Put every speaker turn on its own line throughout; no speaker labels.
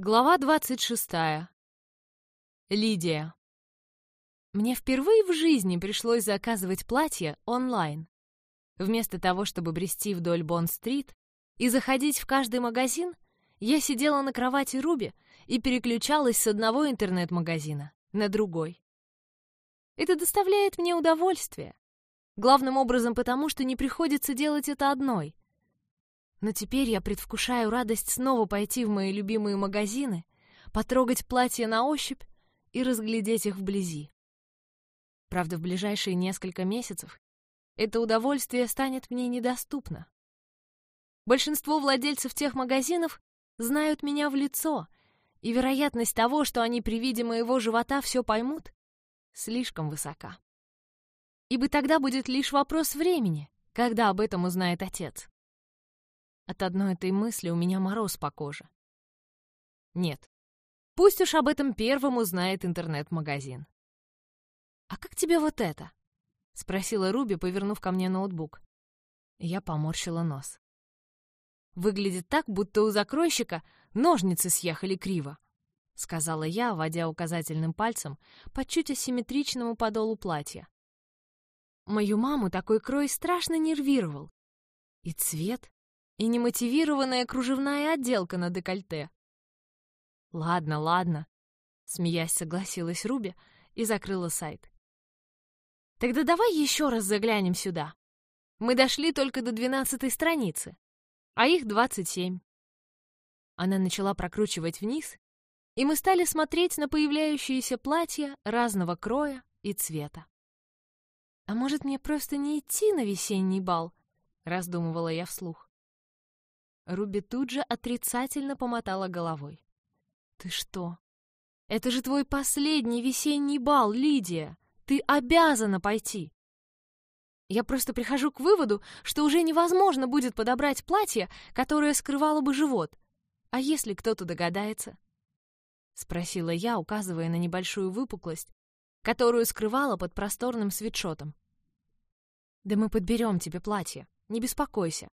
Глава 26. Лидия. Мне впервые в жизни пришлось заказывать платье онлайн. Вместо того, чтобы брести вдоль Бонд-стрит и заходить в каждый магазин, я сидела на кровати Руби и переключалась с одного интернет-магазина на другой. Это доставляет мне удовольствие. Главным образом потому, что не приходится делать это одной. Но теперь я предвкушаю радость снова пойти в мои любимые магазины, потрогать платья на ощупь и разглядеть их вблизи. Правда, в ближайшие несколько месяцев это удовольствие станет мне недоступно. Большинство владельцев тех магазинов знают меня в лицо, и вероятность того, что они при виде моего живота все поймут, слишком высока. Ибо тогда будет лишь вопрос времени, когда об этом узнает отец. От одной этой мысли у меня мороз по коже. Нет, пусть уж об этом первым узнает интернет-магазин. «А как тебе вот это?» — спросила Руби, повернув ко мне ноутбук. Я поморщила нос. «Выглядит так, будто у закройщика ножницы съехали криво», — сказала я, водя указательным пальцем по чуть асимметричному подолу платья. Мою маму такой крой страшно нервировал. И цвет, и немотивированная кружевная отделка на декольте. «Ладно, ладно», — смеясь согласилась Руби и закрыла сайт. «Тогда давай еще раз заглянем сюда. Мы дошли только до двенадцатой страницы, а их двадцать семь». Она начала прокручивать вниз, и мы стали смотреть на появляющиеся платья разного кроя и цвета. «А может, мне просто не идти на весенний бал?» — раздумывала я вслух. Руби тут же отрицательно помотала головой. «Ты что? Это же твой последний весенний бал, Лидия! Ты обязана пойти!» Я просто прихожу к выводу, что уже невозможно будет подобрать платье, которое скрывало бы живот. А если кто-то догадается? Спросила я, указывая на небольшую выпуклость, которую скрывала под просторным свитшотом. «Да мы подберем тебе платье, не беспокойся.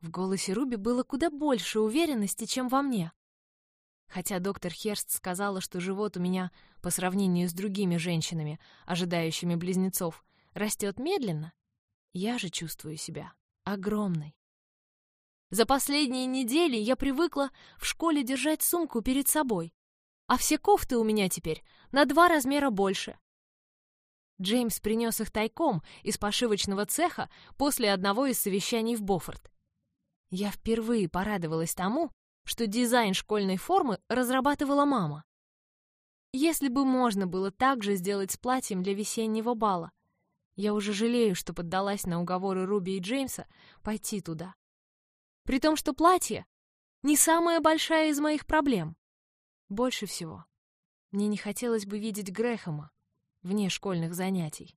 В голосе Руби было куда больше уверенности, чем во мне. Хотя доктор Херст сказала, что живот у меня, по сравнению с другими женщинами, ожидающими близнецов, растет медленно, я же чувствую себя огромной. За последние недели я привыкла в школе держать сумку перед собой, а все кофты у меня теперь на два размера больше. Джеймс принес их тайком из пошивочного цеха после одного из совещаний в Бофорт. Я впервые порадовалась тому, что дизайн школьной формы разрабатывала мама. Если бы можно было так же сделать с платьем для весеннего бала. Я уже жалею, что поддалась на уговоры Руби и Джеймса пойти туда. При том, что платье не самая большая из моих проблем. Больше всего мне не хотелось бы видеть Грэхэма вне школьных занятий.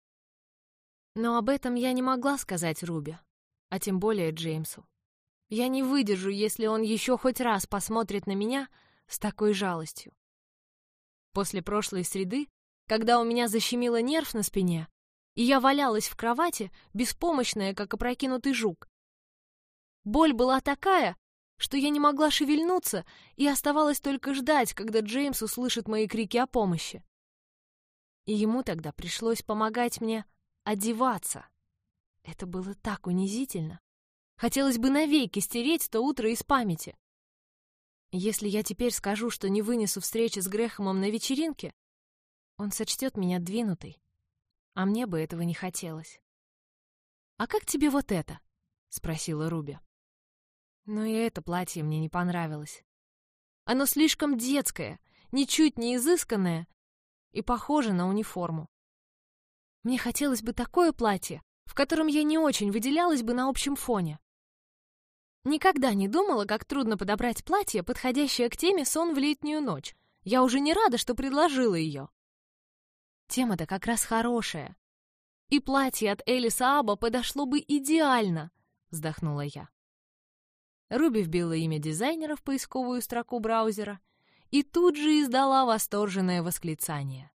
Но об этом я не могла сказать Руби, а тем более Джеймсу. Я не выдержу, если он еще хоть раз посмотрит на меня с такой жалостью. После прошлой среды, когда у меня защемило нерв на спине, и я валялась в кровати, беспомощная, как опрокинутый жук. Боль была такая, что я не могла шевельнуться и оставалось только ждать, когда Джеймс услышит мои крики о помощи. И ему тогда пришлось помогать мне одеваться. Это было так унизительно. Хотелось бы навеки стереть то утро из памяти. Если я теперь скажу, что не вынесу встречи с Грехомом на вечеринке, он сочтет меня двинутой. А мне бы этого не хотелось. «А как тебе вот это?» — спросила Руби. Но и это платье мне не понравилось. Оно слишком детское, ничуть не изысканное и похоже на униформу. Мне хотелось бы такое платье, в котором я не очень выделялась бы на общем фоне. Никогда не думала, как трудно подобрать платье, подходящее к теме «Сон в летнюю ночь». Я уже не рада, что предложила ее. Тема-то как раз хорошая. И платье от Элиса Аба подошло бы идеально, вздохнула я. Руби вбила имя дизайнера в поисковую строку браузера и тут же издала восторженное восклицание.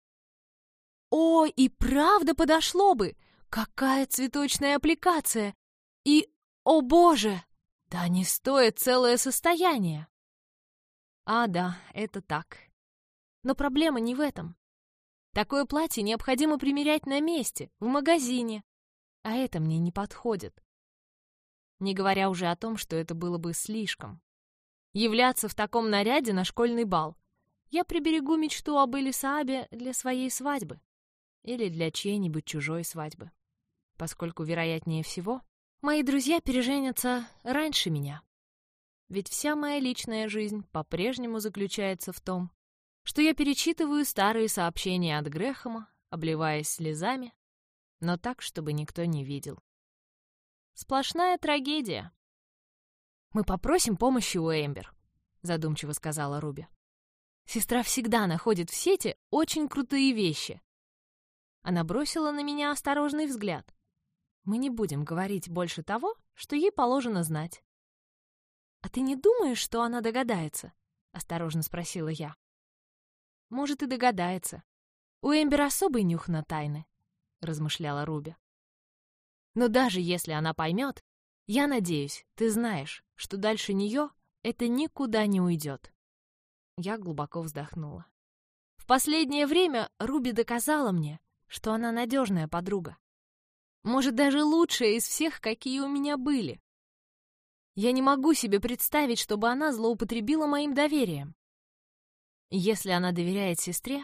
«О, и правда подошло бы! Какая цветочная аппликация! И, о боже, да не стоит целое состояние. А, да, это так. Но проблема не в этом. Такое платье необходимо примерять на месте, в магазине, а это мне не подходит. Не говоря уже о том, что это было бы слишком. Являться в таком наряде на школьный бал. Я приберегу мечту об Элисаабе для своей свадьбы. Или для чьей-нибудь чужой свадьбы. Поскольку, вероятнее всего, мои друзья переженятся раньше меня. Ведь вся моя личная жизнь по-прежнему заключается в том, что я перечитываю старые сообщения от Грехома, обливаясь слезами, но так, чтобы никто не видел. Сплошная трагедия. «Мы попросим помощи у Эмбер», — задумчиво сказала Руби. «Сестра всегда находит в сети очень крутые вещи». Она бросила на меня осторожный взгляд. «Мы не будем говорить больше того, что ей положено знать». «А ты не думаешь, что она догадается?» — осторожно спросила я. «Может, и догадается. У Эмбер особый нюх на тайны», — размышляла Руби. «Но даже если она поймет, я надеюсь, ты знаешь, что дальше нее это никуда не уйдет. Я глубоко вздохнула. В последнее время Руби доказала мне, что она надежная подруга. Может, даже лучшая из всех, какие у меня были. Я не могу себе представить, чтобы она злоупотребила моим доверием. Если она доверяет сестре,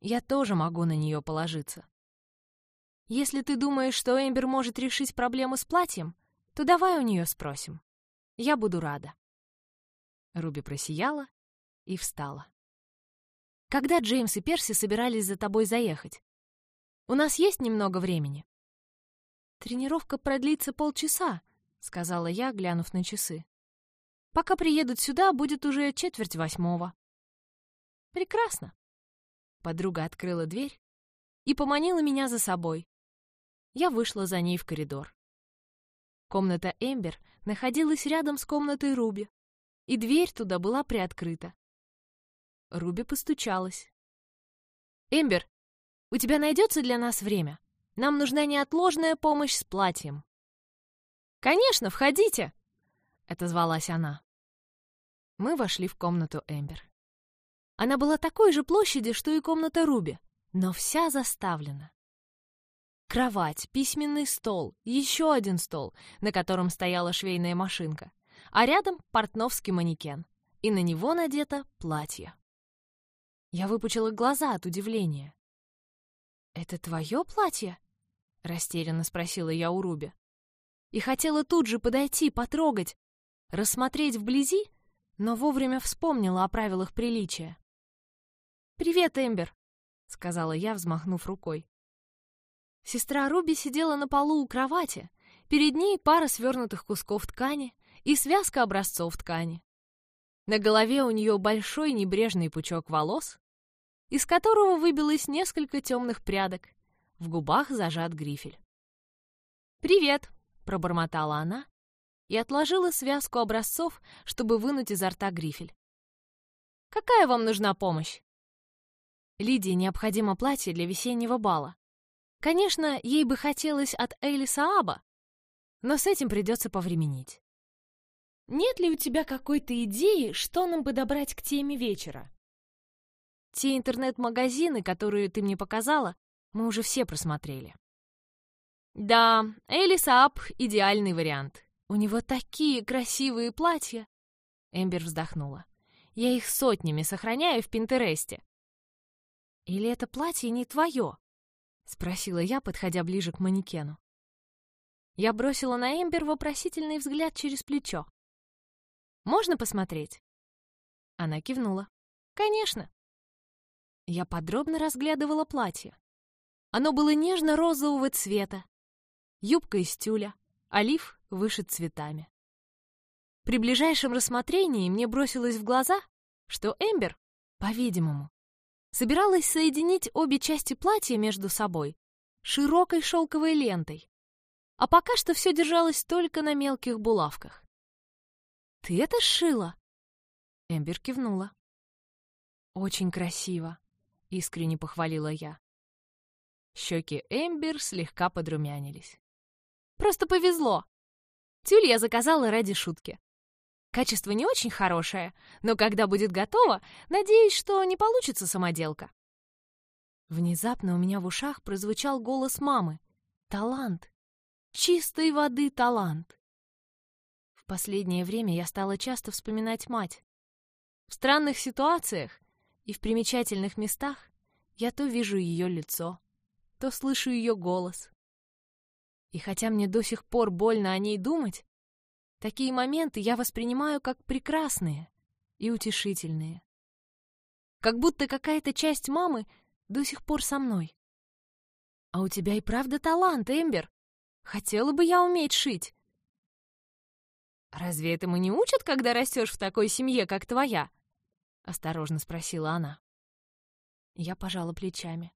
я тоже могу на нее положиться. Если ты думаешь, что Эмбер может решить проблему с платьем, то давай у нее спросим. Я буду рада». Руби просияла и встала. «Когда Джеймс и Перси собирались за тобой заехать? У нас есть немного времени?» «Тренировка продлится полчаса», — сказала я, глянув на часы. «Пока приедут сюда, будет уже четверть восьмого». «Прекрасно». Подруга открыла дверь и поманила меня за собой. Я вышла за ней в коридор. Комната Эмбер находилась рядом с комнатой Руби, и дверь туда была приоткрыта. Руби постучалась. «Эмбер, у тебя найдется для нас время? Нам нужна неотложная помощь с платьем». «Конечно, входите!» — отозвалась она. Мы вошли в комнату Эмбер. Она была такой же площади, что и комната Руби, но вся заставлена. Кровать, письменный стол, еще один стол, на котором стояла швейная машинка, а рядом портновский манекен, и на него надето платье. Я выпучила глаза от удивления. «Это твое платье?» — растерянно спросила я у Руби. И хотела тут же подойти, потрогать, рассмотреть вблизи, но вовремя вспомнила о правилах приличия. «Привет, Эмбер», — сказала я, взмахнув рукой. Сестра Руби сидела на полу у кровати. Перед ней пара свернутых кусков ткани и связка образцов ткани. На голове у нее большой небрежный пучок волос, из которого выбилось несколько темных прядок. В губах зажат грифель. «Привет!» — пробормотала она и отложила связку образцов, чтобы вынуть изо рта грифель. «Какая вам нужна помощь?» Лидии необходимо платье для весеннего бала. Конечно, ей бы хотелось от Элиса Аба, но с этим придется повременить. Нет ли у тебя какой-то идеи, что нам подобрать к теме вечера? Те интернет-магазины, которые ты мне показала, мы уже все просмотрели. Да, Элис Ап — идеальный вариант. У него такие красивые платья. Эмбер вздохнула. Я их сотнями сохраняю в Пинтересте. Или это платье не твое? — спросила я, подходя ближе к манекену. Я бросила на Эмбер вопросительный взгляд через плечо. «Можно посмотреть?» Она кивнула. «Конечно». Я подробно разглядывала платье. Оно было нежно-розового цвета. Юбка из тюля, олив вышит цветами. При ближайшем рассмотрении мне бросилось в глаза, что Эмбер, по-видимому, собиралась соединить обе части платья между собой широкой шелковой лентой, а пока что все держалось только на мелких булавках. «Ты это сшила?» Эмбер кивнула. «Очень красиво», — искренне похвалила я. Щеки Эмбер слегка подрумянились. «Просто повезло. Тюль я заказала ради шутки. Качество не очень хорошее, но когда будет готово, надеюсь, что не получится самоделка. Внезапно у меня в ушах прозвучал голос мамы. Талант. Чистой воды талант. В последнее время я стала часто вспоминать мать. В странных ситуациях и в примечательных местах я то вижу ее лицо, то слышу ее голос. И хотя мне до сих пор больно о ней думать, такие моменты я воспринимаю как прекрасные и утешительные. Как будто какая-то часть мамы до сих пор со мной. А у тебя и правда талант, Эмбер. Хотела бы я уметь шить. Разве этому не учат, когда растешь в такой семье, как твоя? Осторожно спросила она. Я пожала плечами.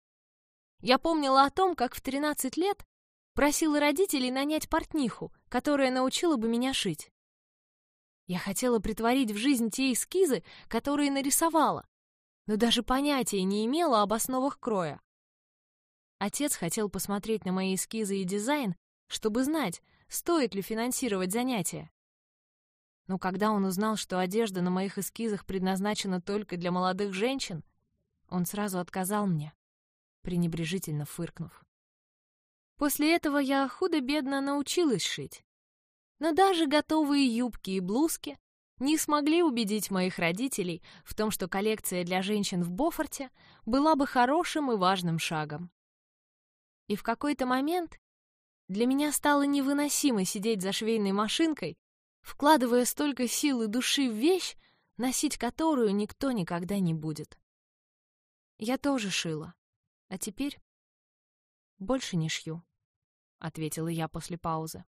Я помнила о том, как в 13 лет просила родителей нанять портниху, которая научила бы меня шить. Я хотела притворить в жизнь те эскизы, которые нарисовала, но даже понятия не имела об основах кроя. Отец хотел посмотреть на мои эскизы и дизайн, чтобы знать, стоит ли финансировать занятия. Но когда он узнал, что одежда на моих эскизах предназначена только для молодых женщин, он сразу отказал мне, пренебрежительно фыркнув. После этого я худо-бедно научилась шить. Но даже готовые юбки и блузки не смогли убедить моих родителей в том, что коллекция для женщин в Бофорте была бы хорошим и важным шагом. И в какой-то момент для меня стало невыносимо сидеть за швейной машинкой, вкладывая столько сил и души в вещь, носить которую никто никогда не будет. Я тоже шила, а теперь больше не шью, — ответила я после паузы.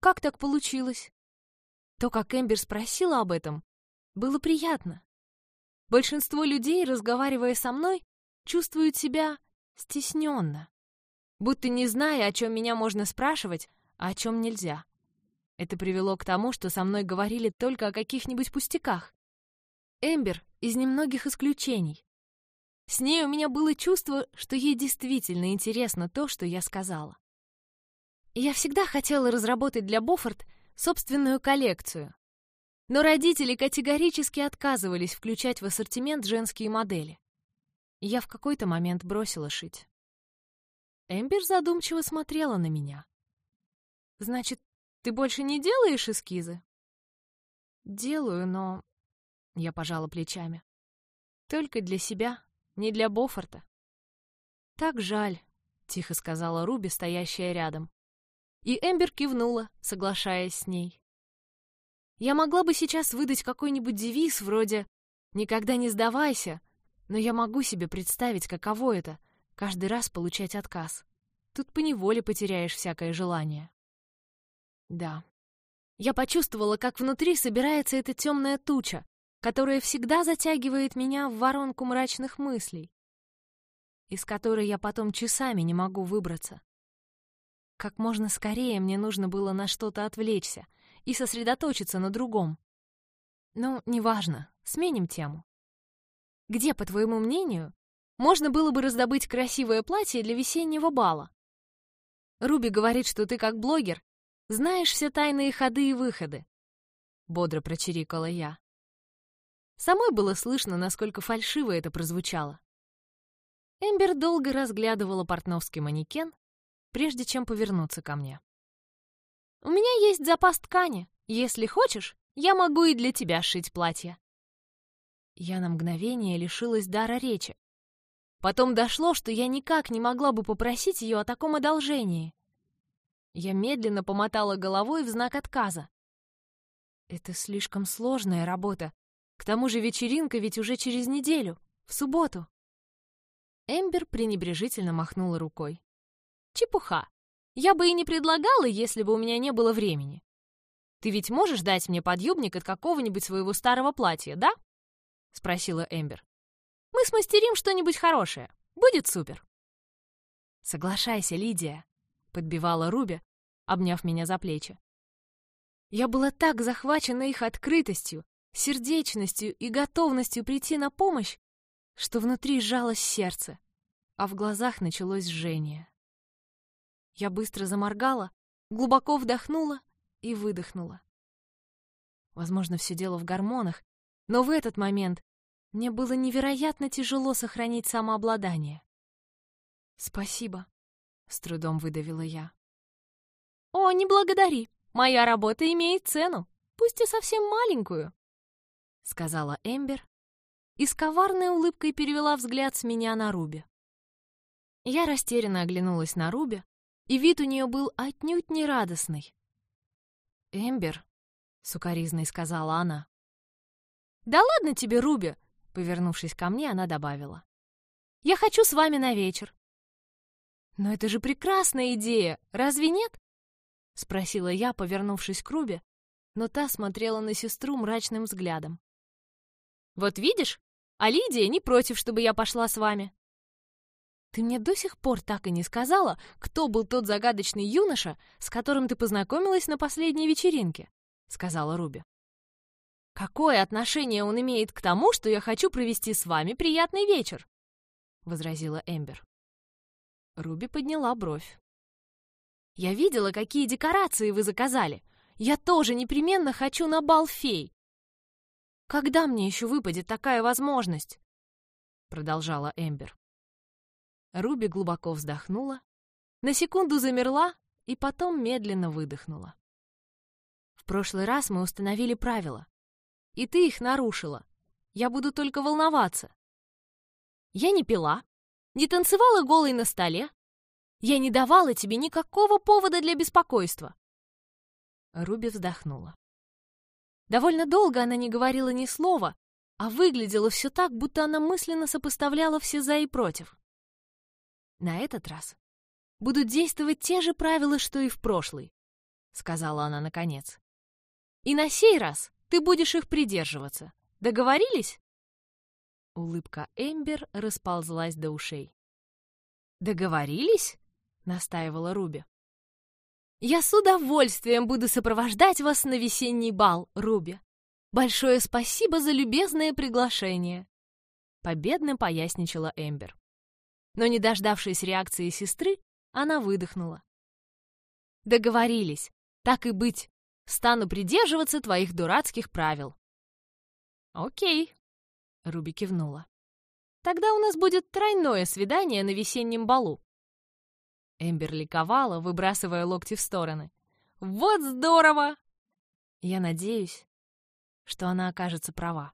Как так получилось? То, как Эмбер спросила об этом, было приятно. Большинство людей, разговаривая со мной, чувствуют себя стесненно, будто не зная, о чем меня можно спрашивать, а о чем нельзя. Это привело к тому, что со мной говорили только о каких-нибудь пустяках. Эмбер из немногих исключений. С ней у меня было чувство, что ей действительно интересно то, что я сказала. Я всегда хотела разработать для Боффорд собственную коллекцию. Но родители категорически отказывались включать в ассортимент женские модели. Я в какой-то момент бросила шить. Эмбер задумчиво смотрела на меня. «Значит, ты больше не делаешь эскизы?» «Делаю, но...» Я пожала плечами. «Только для себя, не для Бофорта». «Так жаль», — тихо сказала Руби, стоящая рядом. И Эмбер кивнула, соглашаясь с ней. Я могла бы сейчас выдать какой-нибудь девиз вроде «Никогда не сдавайся», но я могу себе представить, каково это — каждый раз получать отказ. Тут поневоле потеряешь всякое желание. Да. Я почувствовала, как внутри собирается эта темная туча, которая всегда затягивает меня в воронку мрачных мыслей, из которой я потом часами не могу выбраться. Как можно скорее мне нужно было на что-то отвлечься и сосредоточиться на другом. Ну, неважно, сменим тему. Где, по твоему мнению, можно было бы раздобыть красивое платье для весеннего бала? Руби говорит, что ты как блогер знаешь все тайные ходы и выходы. Бодро прочирикала я. Самой было слышно, насколько фальшиво это прозвучало. Эмбер долго разглядывала портновский манекен, прежде чем повернуться ко мне. «У меня есть запас ткани. Если хочешь, я могу и для тебя шить платье». Я на мгновение лишилась дара речи. Потом дошло, что я никак не могла бы попросить ее о таком одолжении. Я медленно помотала головой в знак отказа. Это слишком сложная работа. К тому же вечеринка ведь уже через неделю, в субботу. Эмбер пренебрежительно махнула рукой. Чепуха. Я бы и не предлагала, если бы у меня не было времени. Ты ведь можешь дать мне подъюбник от какого-нибудь своего старого платья, да? Спросила Эмбер. Мы смастерим что-нибудь хорошее. Будет супер. Соглашайся, Лидия, подбивала Руби, обняв меня за плечи. Я была так захвачена их открытостью, сердечностью и готовностью прийти на помощь, что внутри сжалось сердце, а в глазах началось жжение. Я быстро заморгала, глубоко вдохнула и выдохнула. Возможно, все дело в гормонах, но в этот момент мне было невероятно тяжело сохранить самообладание. «Спасибо», — с трудом выдавила я. «О, не благодари. Моя работа имеет цену, пусть и совсем маленькую», — сказала Эмбер и с коварной улыбкой перевела взгляд с меня на Руби. Я растерянно оглянулась на Руби, и вид у нее был отнюдь не радостный. «Эмбер», — сукоризной сказала она. «Да ладно тебе, Руби!» — повернувшись ко мне, она добавила. «Я хочу с вами на вечер. «Но это же прекрасная идея, разве нет?» — спросила я, повернувшись к Рубе, но та смотрела на сестру мрачным взглядом. «Вот видишь, а Лидия не против, чтобы я пошла с вами». «Ты мне до сих пор так и не сказала, кто был тот загадочный юноша, с которым ты познакомилась на последней вечеринке», — сказала Руби. «Какое отношение он имеет к тому, что я хочу провести с вами приятный вечер?» — возразила Эмбер. Руби подняла бровь. «Я видела, какие декорации вы заказали. Я тоже непременно хочу на бал фей. Когда мне еще выпадет такая возможность?» Продолжала Эмбер. Руби глубоко вздохнула, на секунду замерла и потом медленно выдохнула. «В прошлый раз мы установили правила, и ты их нарушила. Я буду только волноваться. Я не пила, не танцевала голой на столе. Я не давала тебе никакого повода для беспокойства. Руби вздохнула. Довольно долго она не говорила ни слова, а выглядело все так, будто она мысленно сопоставляла все «за» и «против». «На этот раз будут действовать те же правила, что и в прошлый», — сказала она наконец. «И на сей раз ты будешь их придерживаться. Договорились?» Улыбка Эмбер расползлась до ушей. «Договорились?» — настаивала Руби. «Я с удовольствием буду сопровождать вас на весенний бал, Руби. Большое спасибо за любезное приглашение!» Победно поясничала Эмбер. Но, не дождавшись реакции сестры, она выдохнула. «Договорились. Так и быть. Стану придерживаться твоих дурацких правил». «Окей», Руби кивнула. «Тогда у нас будет тройное свидание на весеннем балу». Эмбер ликовала, выбрасывая локти в стороны. «Вот здорово!» Я надеюсь, что она окажется права.